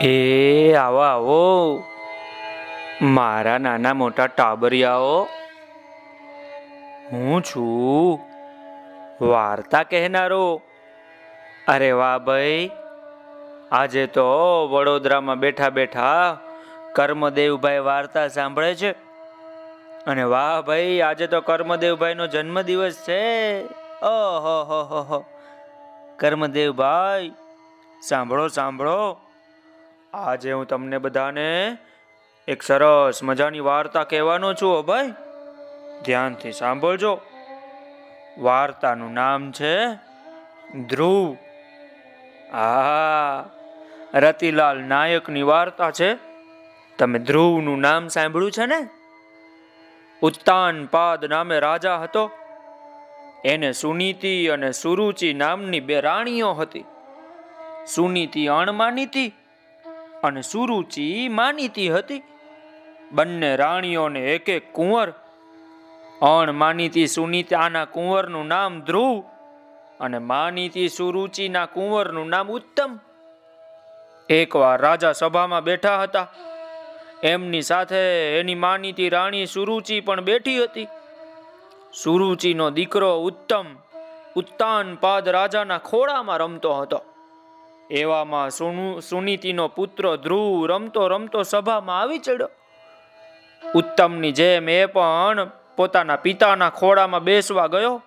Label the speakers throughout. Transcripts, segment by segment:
Speaker 1: એ, આવો આવો. મારા નાના મોટા ટાબરિયાઓ, હું છું. વાર્તા કહેનારો. અરે વાહ ભાઈ, આજે તો વડોદરામાં બેઠા બેઠા કર્મદેવભાઈ વાર્તા સાંભળે છે. અને વાહ ભાઈ, આજે તો કર્મદેવભાઈનો જન્મદિવસ છે. ઓહો, હો હો કર્મદેવભાઈ, સાંભળો સાંભળો. આજે હું તમને બધાને એક સરસ મજાની વાર્તા કહેવાનો છું ભાઈ. ધ્યાનથી સાંભળજો. વાર્તાનું નામ છે ધ્રુવ. આ રતિલાલ નાયકની વાર્તા છે. તમે ધ્રુવનું નામ સાંભળ્યું છે ને? ઉત્તાનપાદ નામે રાજા હતો. એને સુનીતિ અને સુરુચિ નામની બે રાણીઓ હતી. સુનીતિ અણમાનીતી અને સુરુચિ માનીતી હતી. બંને રાણીઓને એક એક કુંવર, અણ માનીતી સુનીતાના કુંવરનું નામ ધ્રુવ અને માનીતી સુરુચિના કુંવરનું નામ ઉત્તમ. એકવાર રાજા સભામાં બેઠા હતા. એમની સાથે એની માનીતી રાણી સુરુચિ પણ બેઠી હતી. સુરુચિનો દીકરો ઉત્તમ, ઉત્તાનપાદ રાજાના ખોળામાં રમતો હતો. એવામાં સુનુ, સુનીતિનો પુત્ર ધ્રુવ રમતો રમતો સભામાં આવી ચડ્યો. ઉત્તમની જેમ એ પણ પોતાના પિતાના ખોળામાં બેસવા ગયો.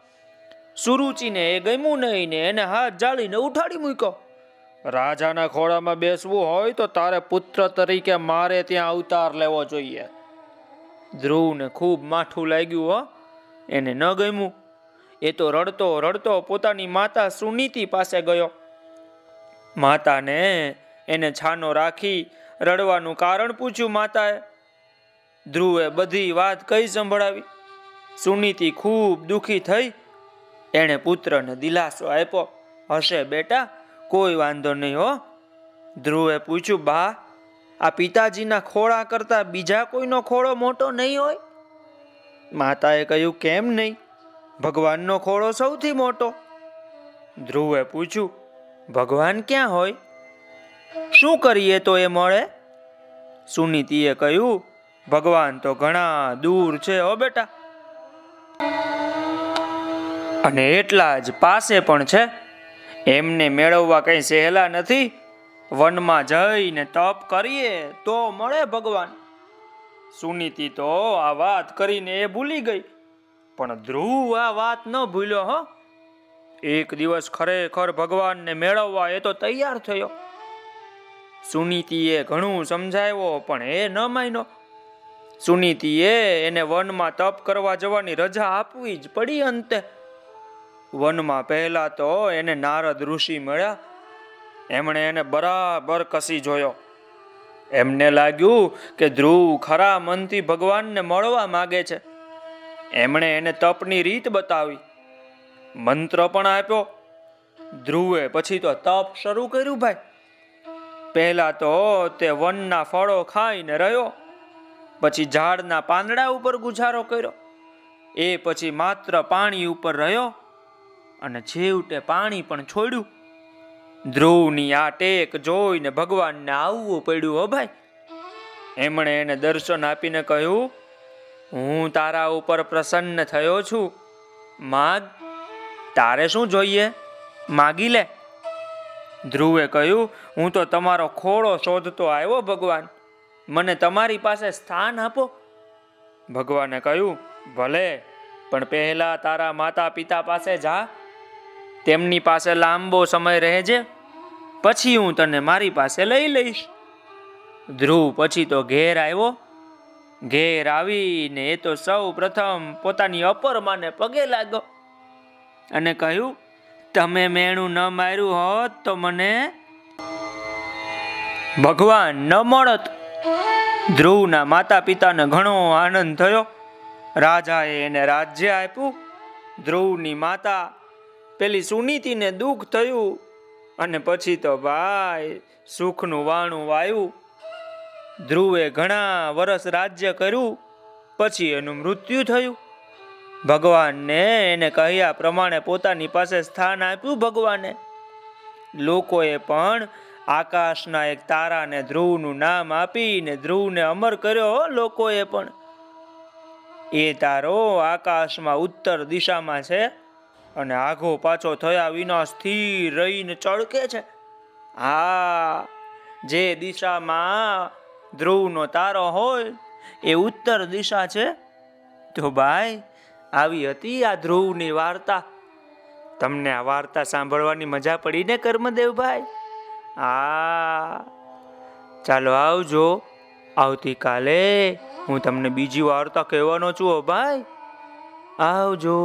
Speaker 1: સુરુચિને એ ગમ્યું નહીં ને એને હાથ જાળીને ઉઠાડી મૂક્યો. રાજાના ખોળામાં બેસવું હોય તો તારે પુત્ર તરીકે મારે ત્યાં અવતાર લેવો જોઈએ. ધ્રુવને ખૂબ માઠું લાગ્યું, હો. એને ન ગમ્યું. એ તો રડતો રડતો પોતાની માતા સુનીતિ પાસે ગયો. માતાને એને છાનો રાખી રડવાનું કારણ પૂછ્યું માતાએ. ધ્રુવે બધી વાત કઈ સંભળાવી? સુનીતિ ખૂબ દુખી થઈ. એણે પુત્રને દિલાસો આપ્યો. હશે બેટા, કોઈ વાંધો નહીં હો. ધ્રુવે પૂછ્યું, બા, આ પિતાજીના ખોળા કરતા બીજા કોઈનો ખોળો મોટો નહીં હોય? માતાએ કહ્યું, કેમ નહીં? ભગવાનનો ખોળો સૌથી મોટો. ધ્રુવે પૂછ્યું ભગવાન ક્યાં હોય? શું કરીએ તો એ મળે? સુનીતિએ કહ્યું, ભગવાન તો ઘણા દૂર છે હો બેટા. અને એટલા જ પાસે પણ છે. એમને મેળવવા કઈ સહેલા નથી. વનમાં જઈને તપ કરીએ તો મળે ભગવાન. સુનીતિ તો આ વાત કરીને એ ભૂલી ગઈ. પણ ધ્રુવ આ વાત ન ભૂલ્યો, હો. એક દિવસ ખરેખર ભગવાનને મેળવવા એ તો તૈયાર થયો. સુનીતિએ ઘણું સમજાવ્યો, પણ એ ન માન્યો. સુનીતિએ એને વનમાં તપ કરવા જવાની રજા આપવી જ પડી અંતે. વનમાં પહેલા તો એને નારદ ઋષિ મળ્યા. એમણે એને બરાબર કસી જોયો. એમને લાગ્યું કે ધ્રુવ ખરા મનથી ભગવાનને મળવા માગે છે. એમણે એને તપની રીત બતાવી. મંત્ર પણ આપ્યો. ધ્રુવે પછી તો તપ શરૂ કર્યું ભાઈ. પહેલા તો તે વનના ફળો ખાઈને રહ્યો, પછી ઝાડના પાંદડા ઉપર ગુજારો કર્યો. એ પછી માત્ર પાણી ઉપર રહ્યો અને છેવટે પાણી પણ છોડ્યું. ધ્રુવની આ ટેક જોઈને ભગવાનને આવવું પડ્યું હો ભાઈ. એમણે એને દર્શન આપીને કહ્યું, હું તારા ઉપર પ્રસન્ન થયો છું. માગ તારે શું જોઈએ? માગી લે. ધ્રુવે કહ્યું, હું તો તમારો ખોળો શોધતો આવ્યો, ભગવાન. મને તમારી પાસે સ્થાન આપો. ભગવાને કહ્યું, ભલે, પણ પહેલા તારા માતા પિતા પાસે જા. તેમની પાસે લાંબો સમય રહેજે. પછી હું તને મારી પાસે લઈ લઈશ. ધ્રુવ પછી તો ઘેર આવ્યો. ઘેર આવીને એ તો સૌ પ્રથમ પોતાની અપરમાને પગે લાગ્યો. અને કહ્યું, તમે મેણું ન માર્યું હોત તો મને ભગવાન ન મળત. ધ્રુવના માતા પિતાને ઘણો આનંદ થયો. રાજાએ એને રાજ્ય આપ્યું. ધ્રુવની માતા પેલી સુનીતિને દુઃખ થયું અને પછી તો ભાઈ સુખનું વાણું વાયું. ધ્રુવે ઘણા વર્ષ રાજ્ય કર્યું, પછી એનું મૃત્યુ થયું. ભગવાનને એને કહ્યા પ્રમાણે પોતાની પાસે સ્થાન આપ્યું ભગવાને. લોકોએ પણ આકાશના એક તારાને ધ્રુવનું નામ આપીને ધ્રુવને અમર કર્યો લોકોએ પણ. એ તારો આકાશમાં ઉત્તર દિશામાં છે અને આઘો પાછો થયા વિના સ્થિર રહીને ચળકે છે. હા જે દિશામાં ધ્રુવનો તારો હોય, એ ઉત્તર દિશા છે. તો ભાઈ આવી હતી આ ધ્રુવની વાર્તા. તમને આ વાર્તા સાંભળવાની મજા પડી ને કર્મદેવભાઈ? આ. ચાલો આવજો. આવતીકાલે હું તમને બીજી વાર્તા કહેવાનો છું ભાઈ. આવજો.